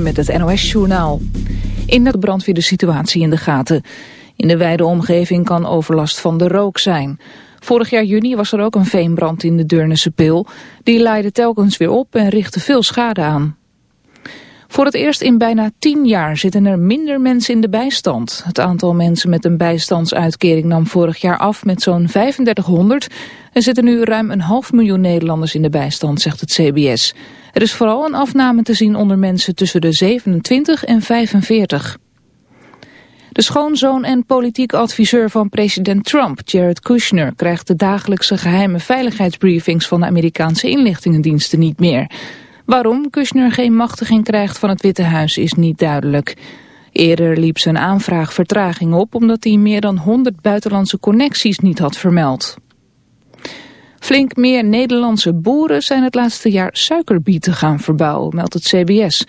Met het NOS-journaal. In de brandweer de situatie in de gaten. In de wijde omgeving kan overlast van de rook zijn. Vorig jaar juni was er ook een veenbrand in de Deurnense Pil. Die leidde telkens weer op en richtte veel schade aan. Voor het eerst in bijna tien jaar zitten er minder mensen in de bijstand. Het aantal mensen met een bijstandsuitkering nam vorig jaar af met zo'n 3500... Er zitten nu ruim een half miljoen Nederlanders in de bijstand, zegt het CBS. Er is vooral een afname te zien onder mensen tussen de 27 en 45. De schoonzoon en politiek adviseur van president Trump, Jared Kushner, krijgt de dagelijkse geheime veiligheidsbriefings van de Amerikaanse inlichtingendiensten niet meer. Waarom Kushner geen machtiging krijgt van het Witte Huis is niet duidelijk. Eerder liep zijn aanvraag vertraging op omdat hij meer dan 100 buitenlandse connecties niet had vermeld. Flink meer Nederlandse boeren zijn het laatste jaar suikerbieten gaan verbouwen, meldt het CBS.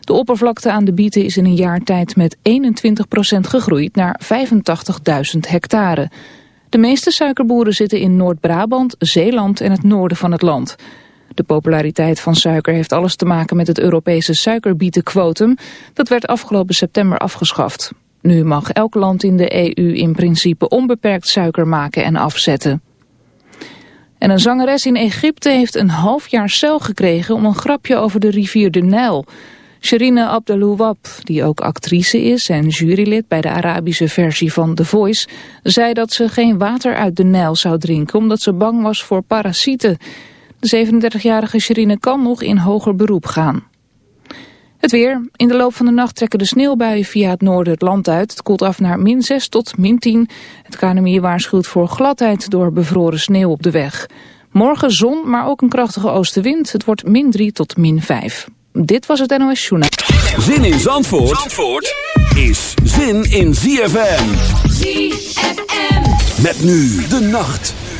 De oppervlakte aan de bieten is in een jaar tijd met 21% gegroeid naar 85.000 hectare. De meeste suikerboeren zitten in Noord-Brabant, Zeeland en het noorden van het land. De populariteit van suiker heeft alles te maken met het Europese suikerbietenquotum. Dat werd afgelopen september afgeschaft. Nu mag elk land in de EU in principe onbeperkt suiker maken en afzetten. En een zangeres in Egypte heeft een half jaar cel gekregen om een grapje over de rivier de Nijl. Sherine Abdelouwab, die ook actrice is en jurylid bij de Arabische versie van The Voice, zei dat ze geen water uit de Nijl zou drinken omdat ze bang was voor parasieten. De 37-jarige Sherine kan nog in hoger beroep gaan. Het weer. In de loop van de nacht trekken de sneeuwbuien via het noorden het land uit. Het koelt af naar min 6 tot min 10. Het KNMI waarschuwt voor gladheid door bevroren sneeuw op de weg. Morgen zon, maar ook een krachtige oostenwind. Het wordt min 3 tot min 5. Dit was het NOS Journaal. Zin in Zandvoort, Zandvoort is zin in ZFM. ZFM. Met nu de nacht.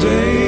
day.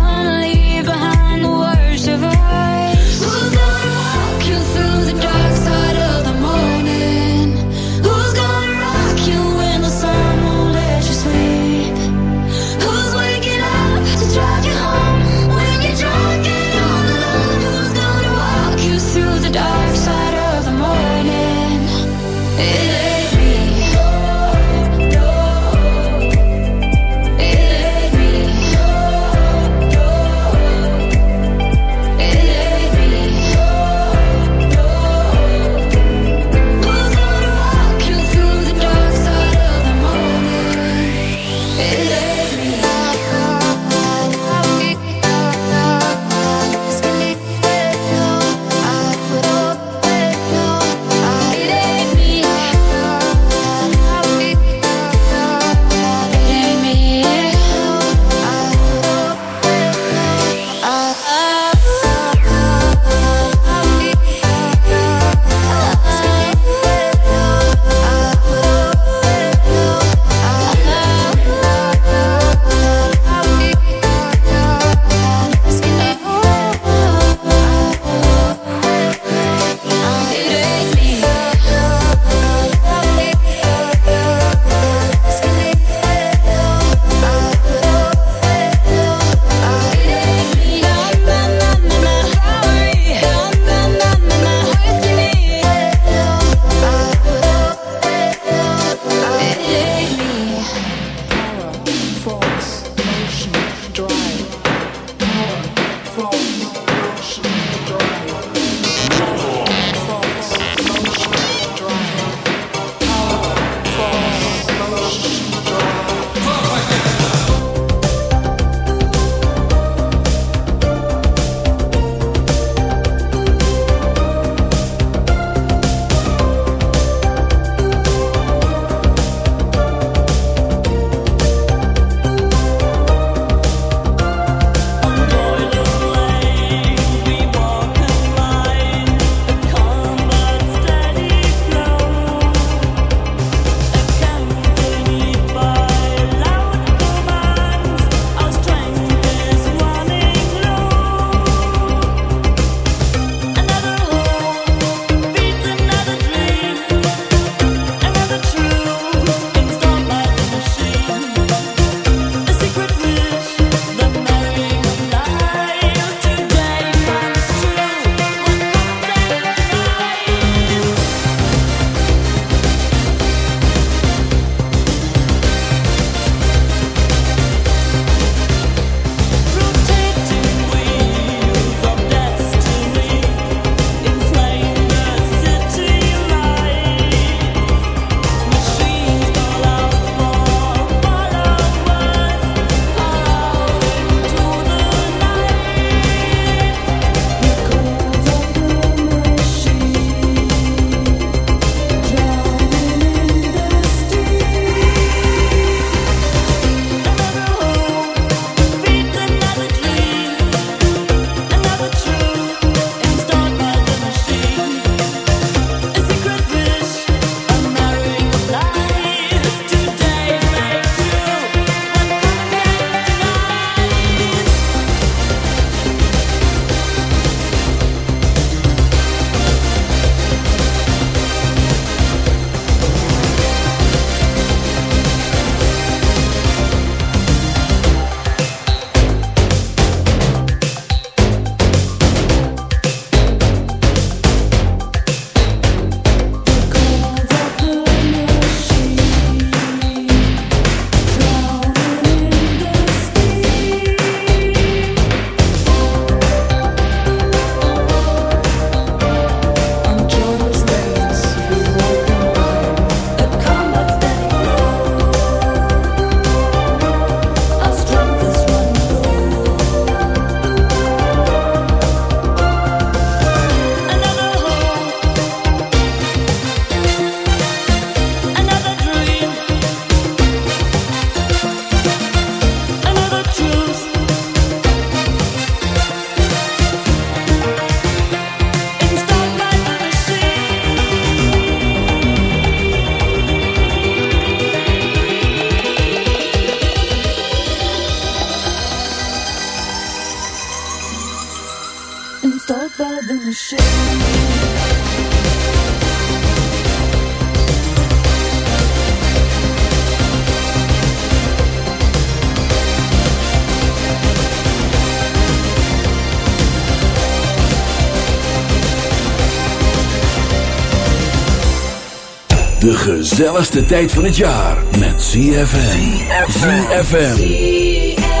De gezelligste tijd van het jaar met ZFM. ZFM.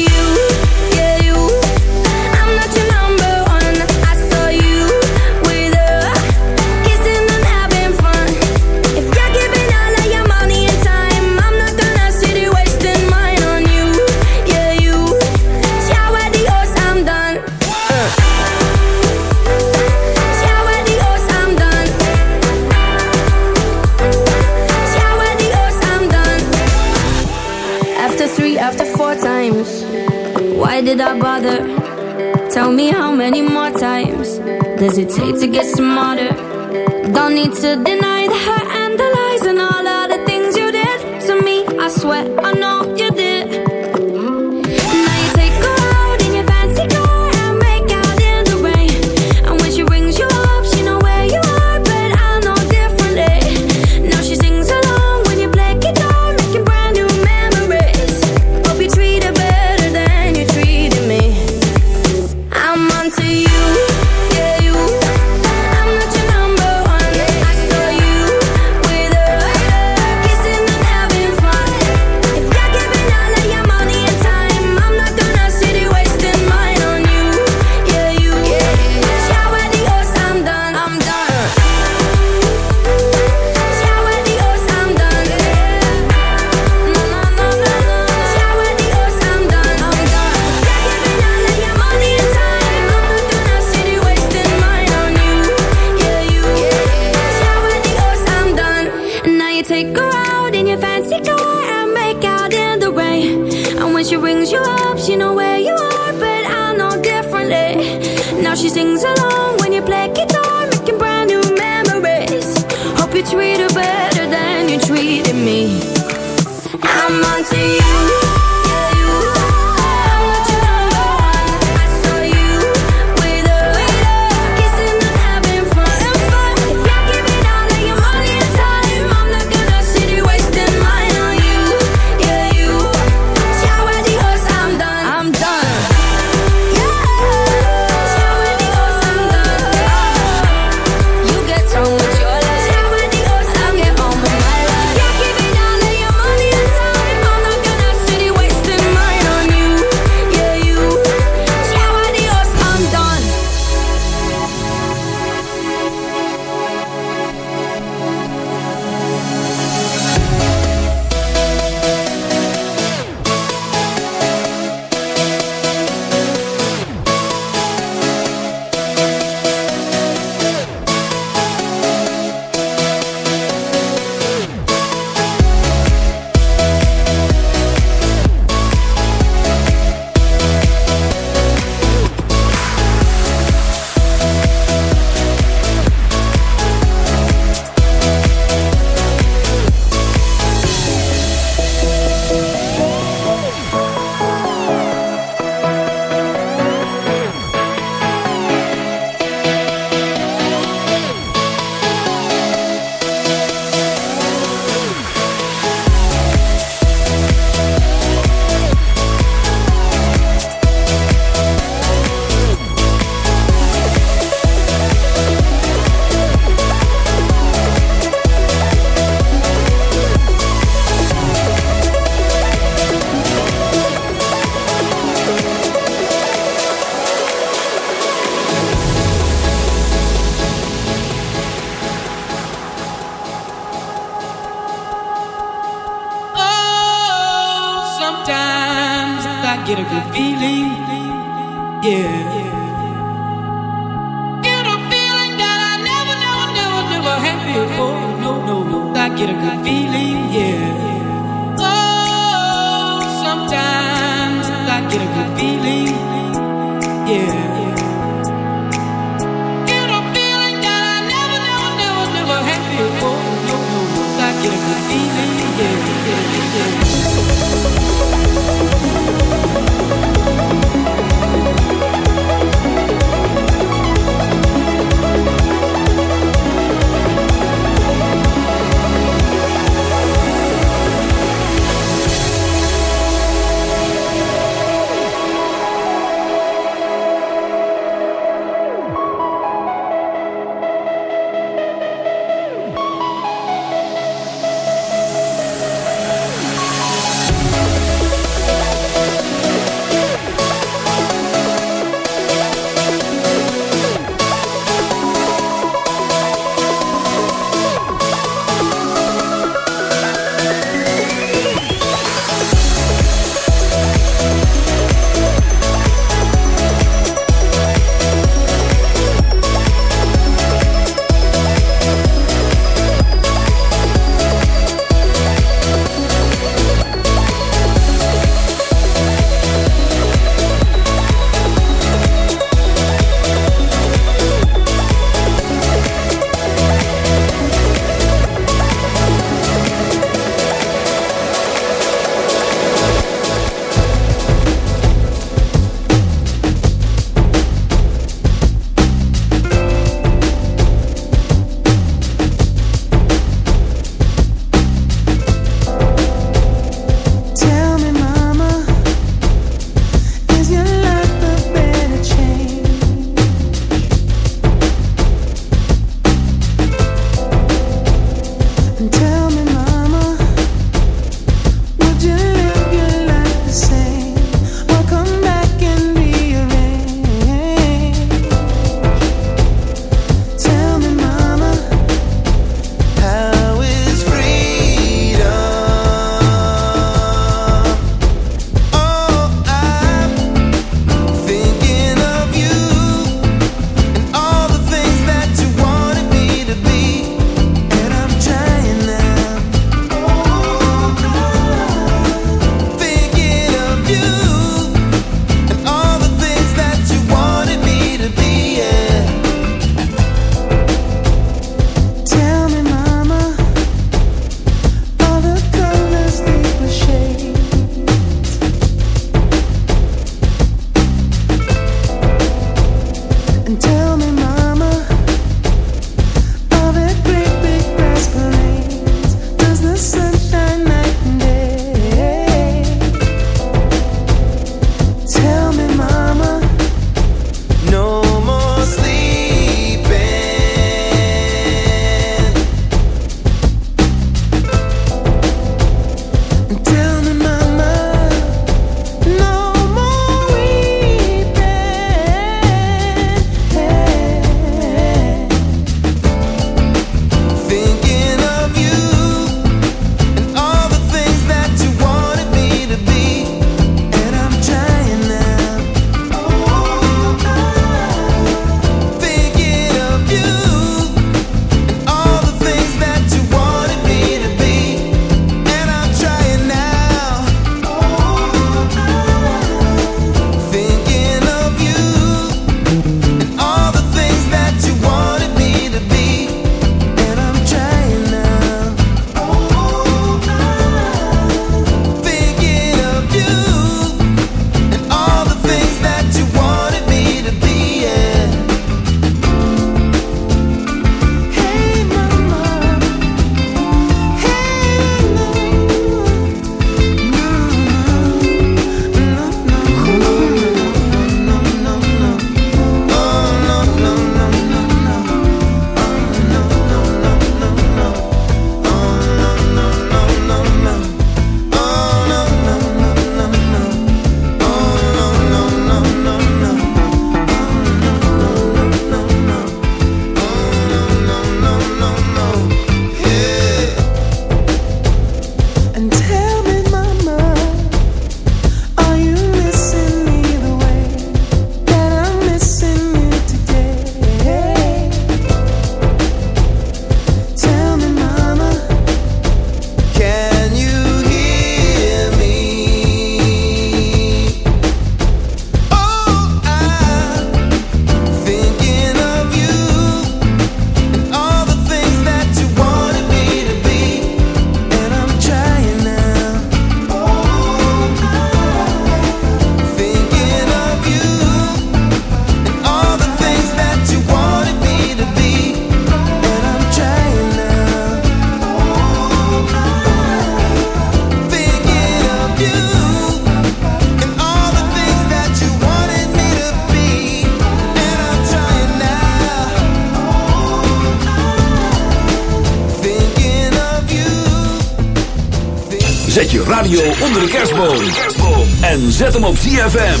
ZFM.